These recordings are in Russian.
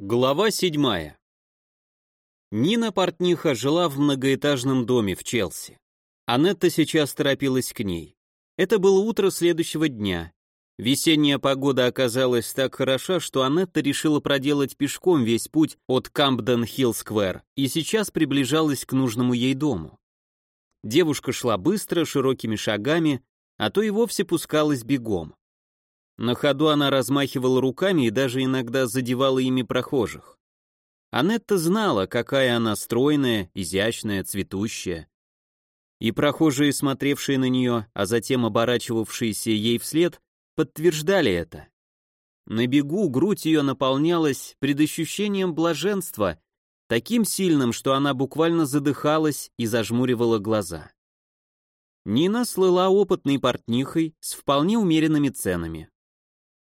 Глава седьмая. Нина Портниха жила в многоэтажном доме в Челси. Анетта сейчас торопилась к ней. Это было утро следующего дня. Весенняя погода оказалась так хороша, что Анетта решила проделать пешком весь путь от Кампден-Хилл-сквер и сейчас приближалась к нужному ей дому. Девушка шла быстро, широкими шагами, а то и вовсе пускалась бегом. На ходу она размахивала руками и даже иногда задевала ими прохожих. Анетта знала, какая она стройная, изящная, цветущая. И прохожие, смотревшие на нее, а затем оборачивавшиеся ей вслед, подтверждали это. На бегу грудь ее наполнялась предощущением блаженства, таким сильным, что она буквально задыхалась и зажмуривала глаза. Нина слыла опытной портнихой с вполне умеренными ценами.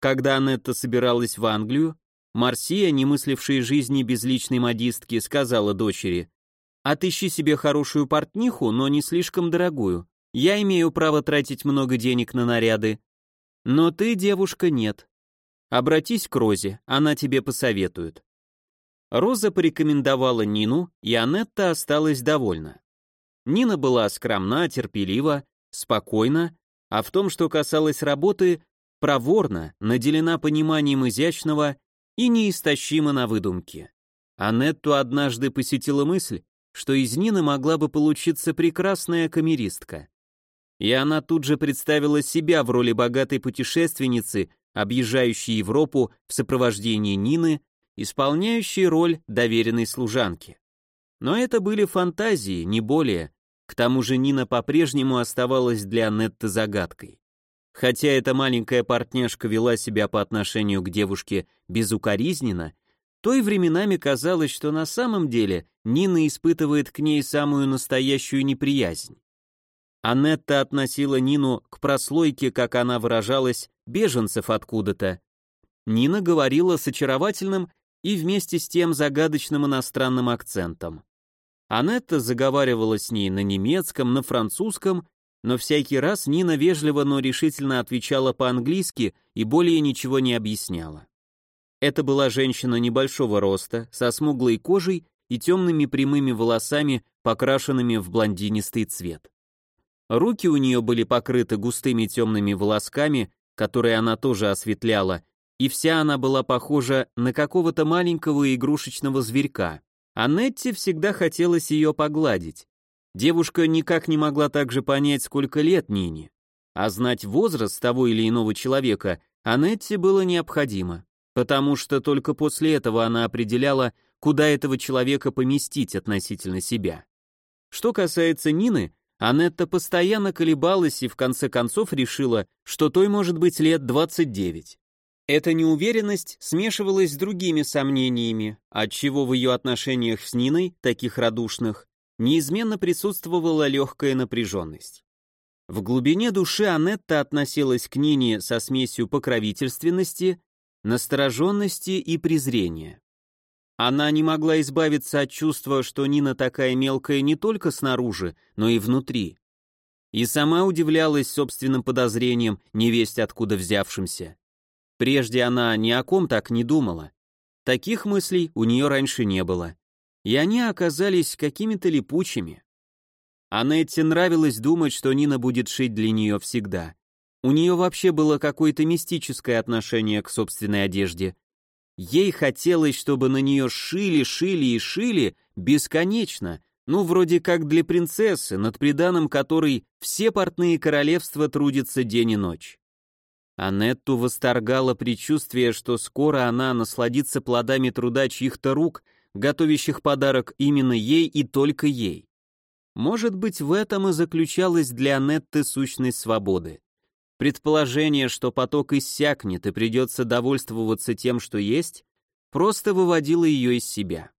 Когда Анетта собиралась в Англию, Марсия, не мыслившая жизни без личной модистки, сказала дочери, «Отыщи себе хорошую портниху, но не слишком дорогую. Я имею право тратить много денег на наряды. Но ты, девушка, нет. Обратись к Розе, она тебе посоветует». Роза порекомендовала Нину, и Анетта осталась довольна. Нина была скромна, терпелива, спокойна, а в том, что касалось работы, проворна, наделена пониманием изящного и неистощима на выдумке. Анетту однажды посетила мысль, что из Нины могла бы получиться прекрасная камеристка. И она тут же представила себя в роли богатой путешественницы, объезжающей Европу в сопровождении Нины, исполняющей роль доверенной служанки. Но это были фантазии, не более. К тому же Нина по-прежнему оставалась для Анетты загадкой. Хотя эта маленькая партняшка вела себя по отношению к девушке безукоризненно, то и временами казалось, что на самом деле Нина испытывает к ней самую настоящую неприязнь. Анетта относила Нину к прослойке, как она выражалась, беженцев откуда-то. Нина говорила с очаровательным и вместе с тем загадочным иностранным акцентом. Анетта заговаривала с ней на немецком, на французском но всякий раз Нина вежливо, но решительно отвечала по-английски и более ничего не объясняла. Это была женщина небольшого роста, со смуглой кожей и темными прямыми волосами, покрашенными в блондинистый цвет. Руки у нее были покрыты густыми темными волосками, которые она тоже осветляла, и вся она была похожа на какого-то маленького игрушечного зверька. А Нетти всегда хотелось ее погладить. Девушка никак не могла также понять, сколько лет Нине. А знать возраст того или иного человека Анетте было необходимо, потому что только после этого она определяла, куда этого человека поместить относительно себя. Что касается Нины, Анетта постоянно колебалась и в конце концов решила, что той может быть лет 29. Эта неуверенность смешивалась с другими сомнениями, отчего в ее отношениях с Ниной, таких радушных, неизменно присутствовала легкая напряженность. В глубине души Анетта относилась к Нине со смесью покровительственности, настороженности и презрения. Она не могла избавиться от чувства, что Нина такая мелкая не только снаружи, но и внутри. И сама удивлялась собственным подозрением, невесть откуда взявшимся. Прежде она ни о ком так не думала. Таких мыслей у нее раньше не было и они оказались какими-то липучими. Анетте нравилось думать, что Нина будет шить для нее всегда. У нее вообще было какое-то мистическое отношение к собственной одежде. Ей хотелось, чтобы на нее шили, шили и шили бесконечно, ну, вроде как для принцессы, над приданым которой все портные королевства трудятся день и ночь. Анетту восторгало предчувствие, что скоро она насладится плодами труда чьих-то рук — готовящих подарок именно ей и только ей. Может быть, в этом и заключалась для Анетты сущность свободы. Предположение, что поток иссякнет и придется довольствоваться тем, что есть, просто выводило ее из себя.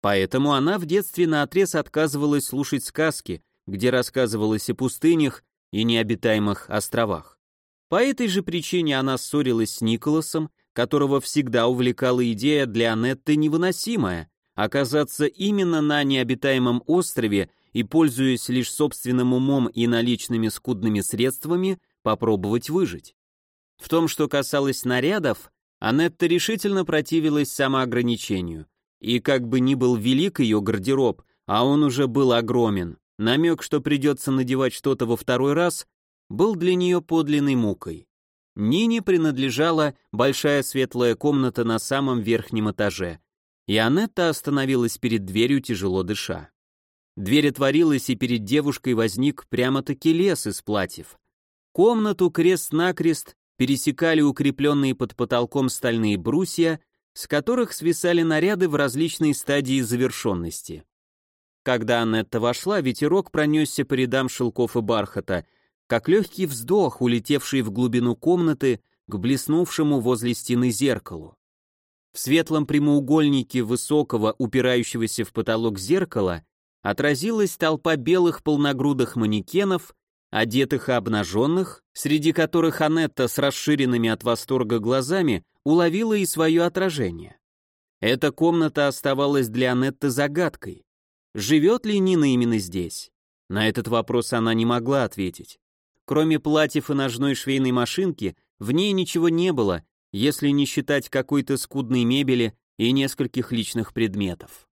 Поэтому она в детстве наотрез отказывалась слушать сказки, где рассказывалось о пустынях и необитаемых островах. По этой же причине она ссорилась с Николасом, которого всегда увлекала идея для Анетты невыносимая — оказаться именно на необитаемом острове и, пользуясь лишь собственным умом и наличными скудными средствами, попробовать выжить. В том, что касалось нарядов, Анетта решительно противилась самоограничению. И как бы ни был велик ее гардероб, а он уже был огромен, намек, что придется надевать что-то во второй раз, был для нее подлинной мукой. Нине принадлежала большая светлая комната на самом верхнем этаже, и Анетта остановилась перед дверью, тяжело дыша. Дверь отворилась, и перед девушкой возник прямо-таки лес из платьев. Комнату крест-накрест пересекали укрепленные под потолком стальные брусья, с которых свисали наряды в различной стадии завершенности. Когда Анетта вошла, ветерок пронесся по рядам шелков и бархата, как легкий вздох, улетевший в глубину комнаты к блеснувшему возле стены зеркалу. В светлом прямоугольнике высокого, упирающегося в потолок зеркала, отразилась толпа белых полногрудых манекенов, одетых и обнаженных, среди которых Анетта с расширенными от восторга глазами уловила и свое отражение. Эта комната оставалась для Анетты загадкой. Живет ли Нина именно здесь? На этот вопрос она не могла ответить. Кроме платьев и ножной швейной машинки, в ней ничего не было, если не считать какой-то скудной мебели и нескольких личных предметов.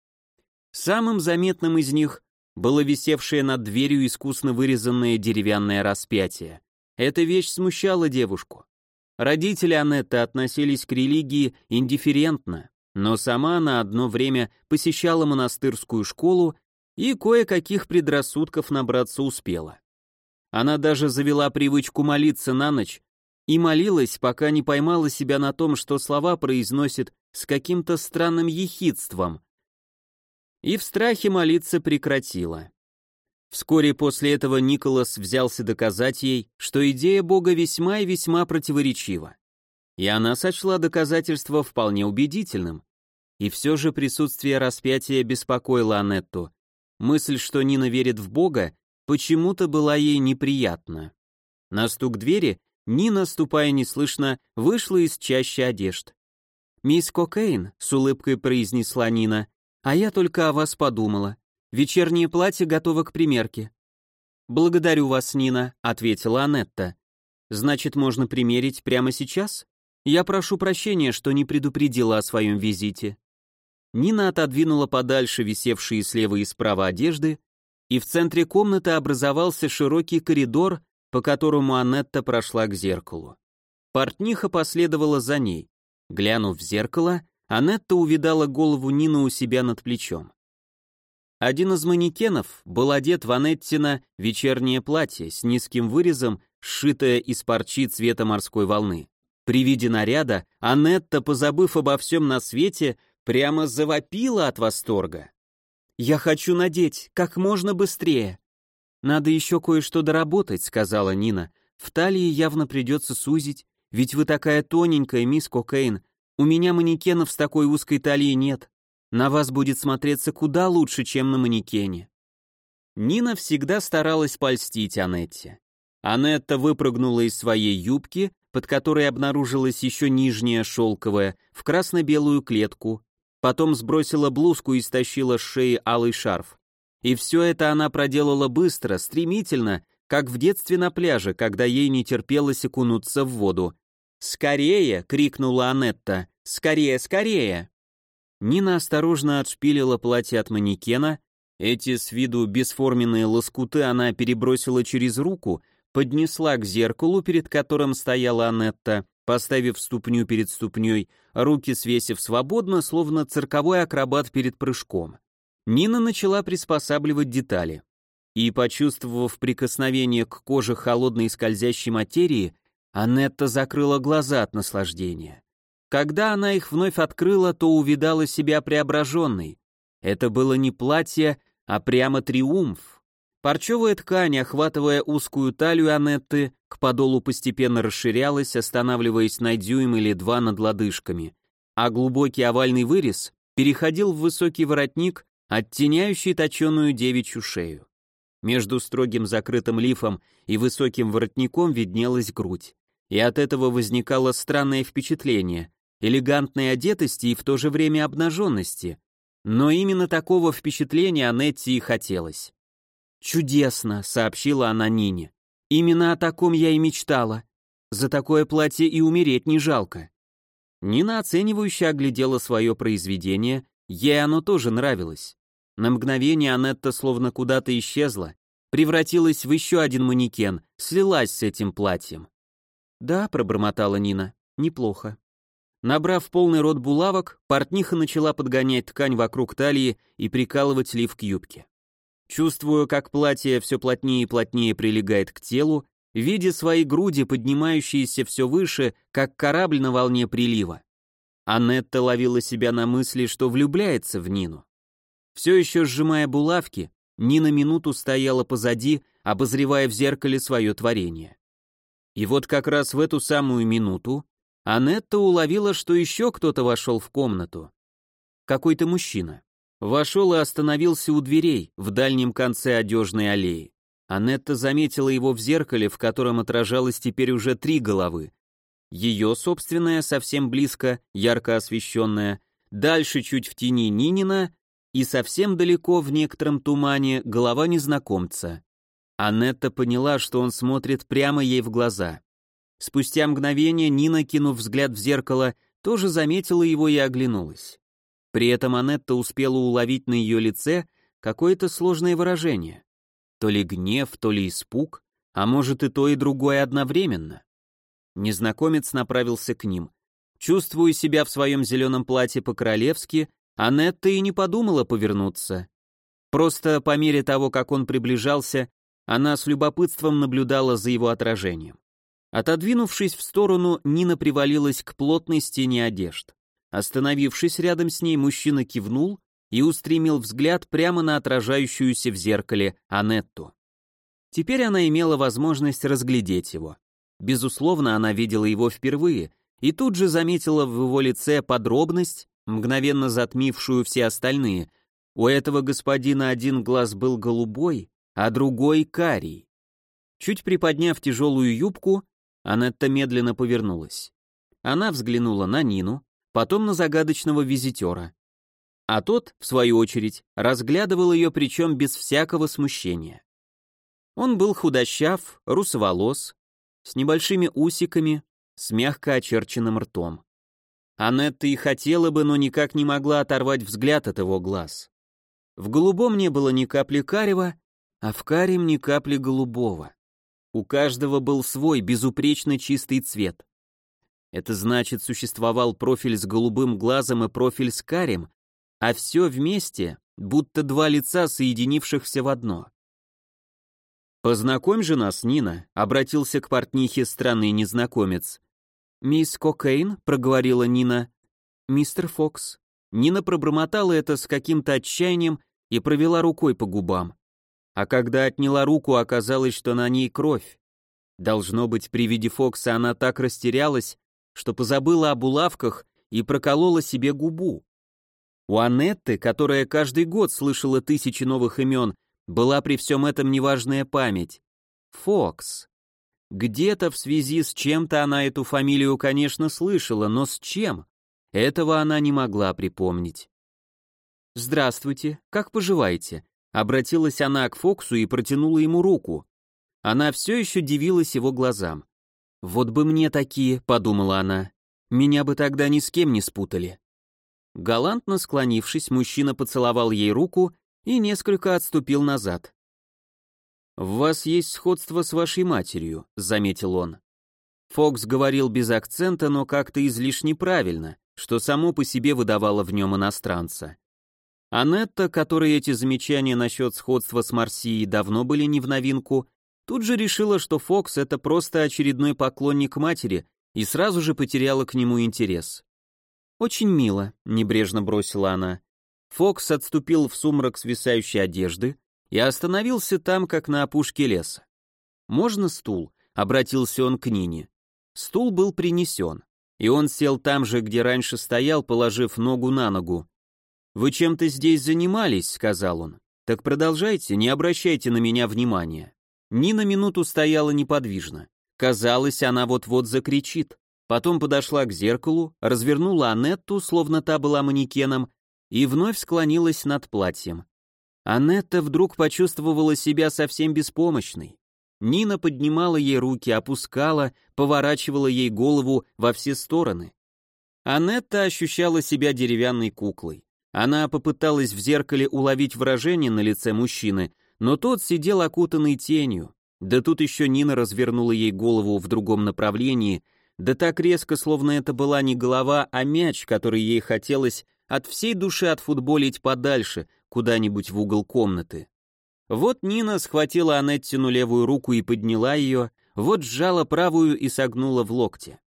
Самым заметным из них было висевшее над дверью искусно вырезанное деревянное распятие. Эта вещь смущала девушку. Родители Анетты относились к религии индифферентно, но сама она одно время посещала монастырскую школу и кое-каких предрассудков набраться успела. Она даже завела привычку молиться на ночь и молилась, пока не поймала себя на том, что слова произносит с каким-то странным ехидством. И в страхе молиться прекратила. Вскоре после этого Николас взялся доказать ей, что идея Бога весьма и весьма противоречива. И она сочла доказательство вполне убедительным. И все же присутствие распятия беспокоило Анетту. Мысль, что Нина верит в Бога, почему-то была ей неприятна. На стук двери Нина, ступая неслышно, вышла из чащи одежд. «Мисс Кокейн», — с улыбкой произнесла Нина, — «а я только о вас подумала. Вечернее платье готово к примерке». «Благодарю вас, Нина», — ответила Анетта. «Значит, можно примерить прямо сейчас? Я прошу прощения, что не предупредила о своем визите». Нина отодвинула подальше висевшие слева и справа одежды и в центре комнаты образовался широкий коридор, по которому Анетта прошла к зеркалу. Портниха последовала за ней. Глянув в зеркало, Анетта увидала голову Нины у себя над плечом. Один из манекенов был одет в Анеттина вечернее платье с низким вырезом, сшитое из парчи цвета морской волны. При виде наряда Анетта, позабыв обо всем на свете, прямо завопила от восторга. «Я хочу надеть, как можно быстрее». «Надо еще кое-что доработать», — сказала Нина. «В талии явно придется сузить, ведь вы такая тоненькая, мисс Кокейн. У меня манекенов с такой узкой талией нет. На вас будет смотреться куда лучше, чем на манекене». Нина всегда старалась польстить Анетте. Анетта выпрыгнула из своей юбки, под которой обнаружилась еще нижняя шелковая, в красно-белую клетку, потом сбросила блузку и стащила с шеи алый шарф. И все это она проделала быстро, стремительно, как в детстве на пляже, когда ей не терпелось окунуться в воду. «Скорее!» — крикнула Анетта. «Скорее, скорее!» Нина осторожно отшпилила платье от манекена. Эти с виду бесформенные лоскуты она перебросила через руку, поднесла к зеркалу, перед которым стояла Анетта, поставив ступню перед ступней, руки свесив свободно, словно цирковой акробат перед прыжком. Нина начала приспосабливать детали. И, почувствовав прикосновение к коже холодной скользящей материи, Анетта закрыла глаза от наслаждения. Когда она их вновь открыла, то увидала себя преображенной. Это было не платье, а прямо триумф. Парчевая ткань, охватывая узкую талию Анетты, к подолу постепенно расширялась, останавливаясь на дюйм или два над лодыжками, а глубокий овальный вырез переходил в высокий воротник, оттеняющий точеную девичью шею. Между строгим закрытым лифом и высоким воротником виднелась грудь, и от этого возникало странное впечатление элегантной одетости и в то же время обнаженности. Но именно такого впечатления Анетте и хотелось. «Чудесно», — сообщила она Нине. «Именно о таком я и мечтала. За такое платье и умереть не жалко». Нина оценивающе оглядела свое произведение, ей оно тоже нравилось. На мгновение Анетта словно куда-то исчезла, превратилась в еще один манекен, слилась с этим платьем. «Да», — пробормотала Нина, — «неплохо». Набрав полный рот булавок, портниха начала подгонять ткань вокруг талии и прикалывать лиф к юбке. Чувствуя, как платье все плотнее и плотнее прилегает к телу, видя свои груди, поднимающиеся все выше, как корабль на волне прилива. Анетта ловила себя на мысли, что влюбляется в Нину. Все еще сжимая булавки, Нина минуту стояла позади, обозревая в зеркале свое творение. И вот как раз в эту самую минуту Анетта уловила, что еще кто-то вошел в комнату. Какой-то мужчина. Вошел и остановился у дверей, в дальнем конце одежной аллеи. Анетта заметила его в зеркале, в котором отражалось теперь уже три головы. Ее собственная, совсем близко, ярко освещенная, дальше чуть в тени Нинина и совсем далеко в некотором тумане голова незнакомца. Анетта поняла, что он смотрит прямо ей в глаза. Спустя мгновение Нина, кинув взгляд в зеркало, тоже заметила его и оглянулась. При этом Анетта успела уловить на ее лице какое-то сложное выражение. То ли гнев, то ли испуг, а может и то, и другое одновременно. Незнакомец направился к ним. Чувствуя себя в своем зеленом платье по-королевски, Анетта и не подумала повернуться. Просто по мере того, как он приближался, она с любопытством наблюдала за его отражением. Отодвинувшись в сторону, Нина привалилась к плотной стене одежд. Остановившись рядом с ней, мужчина кивнул и устремил взгляд прямо на отражающуюся в зеркале Анетту. Теперь она имела возможность разглядеть его. Безусловно, она видела его впервые и тут же заметила в его лице подробность, мгновенно затмившую все остальные. У этого господина один глаз был голубой, а другой — карий. Чуть приподняв тяжелую юбку, Анетта медленно повернулась. Она взглянула на Нину, потом на загадочного визитера. А тот, в свою очередь, разглядывал ее, причем без всякого смущения. Он был худощав, русоволос, с небольшими усиками, с мягко очерченным ртом. Анетта и хотела бы, но никак не могла оторвать взгляд от его глаз. В голубом не было ни капли карева, а в карем ни капли голубого. У каждого был свой безупречно чистый цвет. Это значит, существовал профиль с голубым глазом и профиль с карим, а все вместе, будто два лица, соединившихся в одно. «Познакомь же нас, Нина», — обратился к портнихе странный незнакомец. «Мисс Кокейн», — проговорила Нина. «Мистер Фокс». Нина пробормотала это с каким-то отчаянием и провела рукой по губам а когда отняла руку, оказалось, что на ней кровь. Должно быть, при виде Фокса она так растерялась, что позабыла об улавках и проколола себе губу. У Анетты, которая каждый год слышала тысячи новых имен, была при всем этом неважная память. Фокс. Где-то в связи с чем-то она эту фамилию, конечно, слышала, но с чем? Этого она не могла припомнить. «Здравствуйте, как поживаете?» Обратилась она к Фоксу и протянула ему руку. Она все еще дивилась его глазам. «Вот бы мне такие», — подумала она. «Меня бы тогда ни с кем не спутали». Галантно склонившись, мужчина поцеловал ей руку и несколько отступил назад. «В вас есть сходство с вашей матерью», — заметил он. Фокс говорил без акцента, но как-то излишне правильно, что само по себе выдавало в нем иностранца. Анетта, которой эти замечания насчет сходства с Марсией давно были не в новинку, тут же решила, что Фокс — это просто очередной поклонник матери, и сразу же потеряла к нему интерес. «Очень мило», — небрежно бросила она. Фокс отступил в сумрак свисающей одежды и остановился там, как на опушке леса. «Можно стул?» — обратился он к Нине. Стул был принесен, и он сел там же, где раньше стоял, положив ногу на ногу. «Вы чем-то здесь занимались», — сказал он. «Так продолжайте, не обращайте на меня внимания». Нина минуту стояла неподвижно. Казалось, она вот-вот закричит. Потом подошла к зеркалу, развернула Анетту, словно та была манекеном, и вновь склонилась над платьем. Анетта вдруг почувствовала себя совсем беспомощной. Нина поднимала ей руки, опускала, поворачивала ей голову во все стороны. Анетта ощущала себя деревянной куклой. Она попыталась в зеркале уловить выражение на лице мужчины, но тот сидел окутанный тенью. Да тут еще Нина развернула ей голову в другом направлении, да так резко, словно это была не голова, а мяч, который ей хотелось от всей души отфутболить подальше, куда-нибудь в угол комнаты. Вот Нина схватила Анеттину левую руку и подняла ее, вот сжала правую и согнула в локте.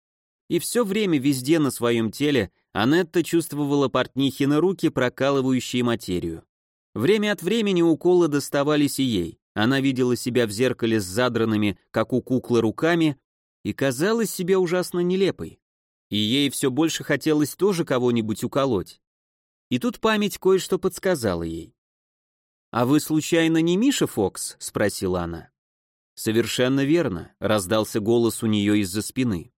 И все время везде на своем теле Анетта чувствовала портнихины руки, прокалывающие материю. Время от времени уколы доставались и ей. Она видела себя в зеркале с задранными, как у куклы, руками и казалась себе ужасно нелепой. И ей все больше хотелось тоже кого-нибудь уколоть. И тут память кое-что подсказала ей. «А вы, случайно, не Миша Фокс?» — спросила она. «Совершенно верно», — раздался голос у нее из-за спины.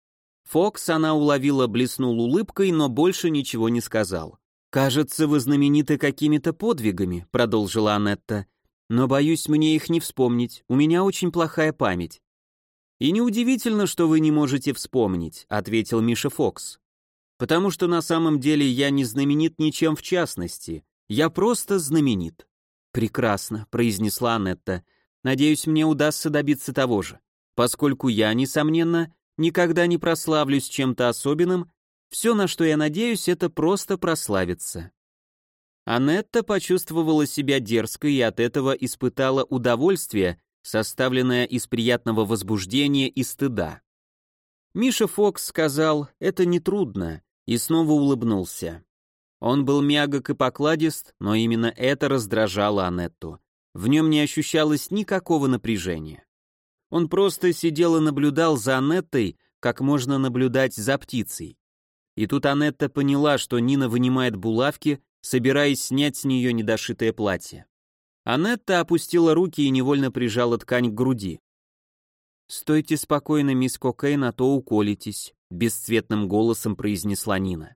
Фокс она уловила, блеснул улыбкой, но больше ничего не сказал. «Кажется, вы знамениты какими-то подвигами», — продолжила Анетта. «Но, боюсь, мне их не вспомнить, у меня очень плохая память». «И неудивительно, что вы не можете вспомнить», — ответил Миша Фокс. «Потому что на самом деле я не знаменит ничем в частности, я просто знаменит». «Прекрасно», — произнесла Анетта. «Надеюсь, мне удастся добиться того же, поскольку я, несомненно, никогда не прославлюсь чем-то особенным, все, на что я надеюсь, это просто прославиться. Анетта почувствовала себя дерзкой и от этого испытала удовольствие, составленное из приятного возбуждения и стыда. Миша Фокс сказал «это нетрудно» и снова улыбнулся. Он был мягок и покладист, но именно это раздражало Анетту. В нем не ощущалось никакого напряжения. Он просто сидел и наблюдал за Анеттой, как можно наблюдать за птицей. И тут Анетта поняла, что Нина вынимает булавки, собираясь снять с нее недошитое платье. Анетта опустила руки и невольно прижала ткань к груди. «Стойте спокойно, мисс Кокейн, а то уколитесь», — бесцветным голосом произнесла Нина.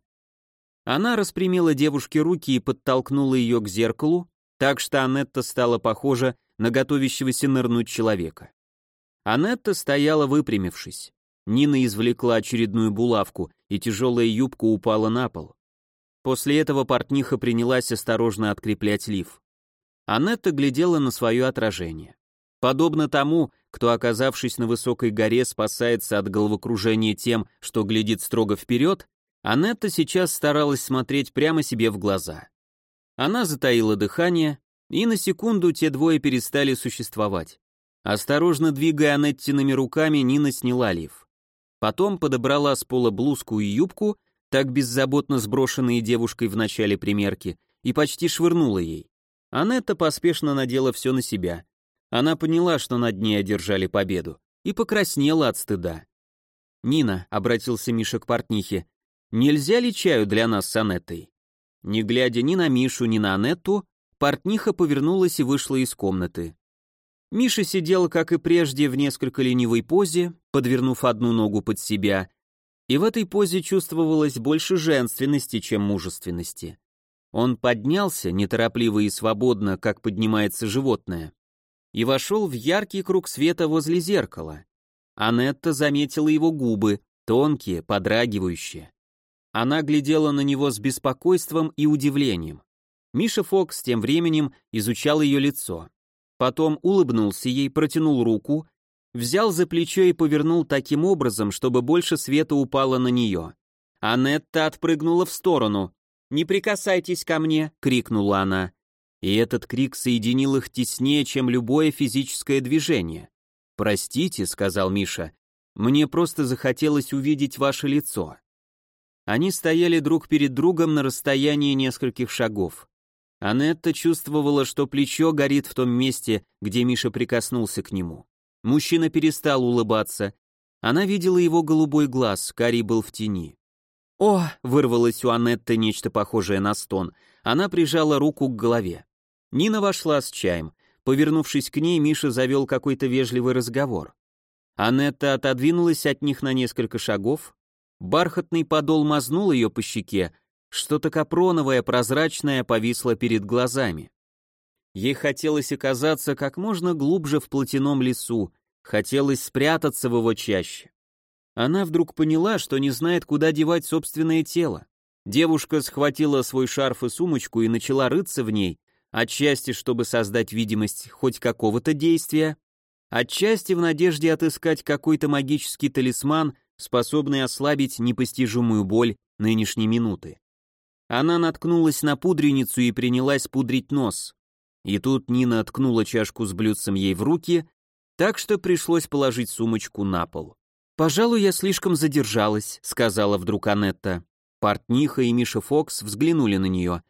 Она распрямила девушке руки и подтолкнула ее к зеркалу, так что Анетта стала похожа на готовящегося нырнуть человека. Анетта стояла выпрямившись. Нина извлекла очередную булавку, и тяжелая юбка упала на пол. После этого портниха принялась осторожно откреплять лиф. Анетта глядела на свое отражение. Подобно тому, кто, оказавшись на высокой горе, спасается от головокружения тем, что глядит строго вперед, Анетта сейчас старалась смотреть прямо себе в глаза. Она затаила дыхание, и на секунду те двое перестали существовать. Осторожно двигая Анеттиными руками, Нина сняла лиф. Потом подобрала с пола блузку и юбку, так беззаботно сброшенные девушкой в начале примерки, и почти швырнула ей. Анетта поспешно надела все на себя. Она поняла, что над ней одержали победу, и покраснела от стыда. «Нина», — обратился Миша к портнихе, — «нельзя ли чаю для нас с Анеттой?» Не глядя ни на Мишу, ни на Анетту, портниха повернулась и вышла из комнаты. Миша сидел, как и прежде, в несколько ленивой позе, подвернув одну ногу под себя, и в этой позе чувствовалось больше женственности, чем мужественности. Он поднялся, неторопливо и свободно, как поднимается животное, и вошел в яркий круг света возле зеркала. Анетта заметила его губы, тонкие, подрагивающие. Она глядела на него с беспокойством и удивлением. Миша Фокс тем временем изучал ее лицо. Потом улыбнулся ей, протянул руку, взял за плечо и повернул таким образом, чтобы больше света упало на нее. Анетта отпрыгнула в сторону. «Не прикасайтесь ко мне!» — крикнула она. И этот крик соединил их теснее, чем любое физическое движение. «Простите», — сказал Миша, — «мне просто захотелось увидеть ваше лицо». Они стояли друг перед другом на расстоянии нескольких шагов. Анетта чувствовала, что плечо горит в том месте, где Миша прикоснулся к нему. Мужчина перестал улыбаться. Она видела его голубой глаз, Кари был в тени. «О!» — вырвалось у Анетты нечто похожее на стон. Она прижала руку к голове. Нина вошла с чаем. Повернувшись к ней, Миша завел какой-то вежливый разговор. Анетта отодвинулась от них на несколько шагов. Бархатный подол мазнул ее по щеке, что-то капроновое, прозрачное повисло перед глазами. Ей хотелось оказаться как можно глубже в плотяном лесу, хотелось спрятаться в его чаще. Она вдруг поняла, что не знает, куда девать собственное тело. Девушка схватила свой шарф и сумочку и начала рыться в ней, отчасти, чтобы создать видимость хоть какого-то действия, отчасти в надежде отыскать какой-то магический талисман, способный ослабить непостижимую боль нынешней минуты. Она наткнулась на пудреницу и принялась пудрить нос. И тут Нина ткнула чашку с блюдцем ей в руки, так что пришлось положить сумочку на пол. «Пожалуй, я слишком задержалась», — сказала вдруг Анетта. Портниха и Миша Фокс взглянули на нее.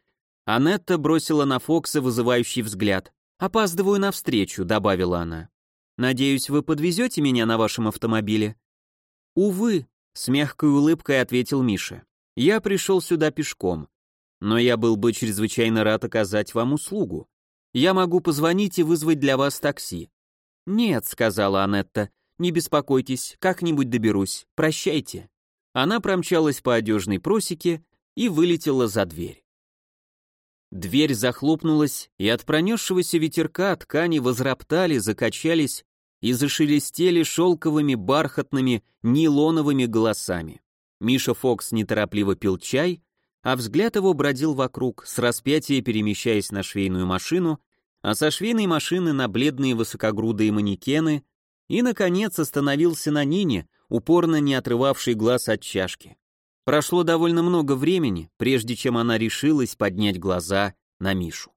Анетта бросила на Фокса вызывающий взгляд. «Опаздываю навстречу», — добавила она. «Надеюсь, вы подвезете меня на вашем автомобиле?» «Увы», — с мягкой улыбкой ответил Миша. «Я пришел сюда пешком. Но я был бы чрезвычайно рад оказать вам услугу. Я могу позвонить и вызвать для вас такси». «Нет», — сказала Анетта, — «не беспокойтесь, как-нибудь доберусь. Прощайте». Она промчалась по одежной просеке и вылетела за дверь. Дверь захлопнулась, и от пронесшегося ветерка ткани возроптали, закачались и зашелестели шелковыми, бархатными, нейлоновыми голосами. Миша Фокс неторопливо пил чай, а взгляд его бродил вокруг, с распятия перемещаясь на швейную машину, а со швейной машины на бледные высокогрудые манекены, и, наконец, остановился на Нине, упорно не отрывавший глаз от чашки. Прошло довольно много времени, прежде чем она решилась поднять глаза на Мишу.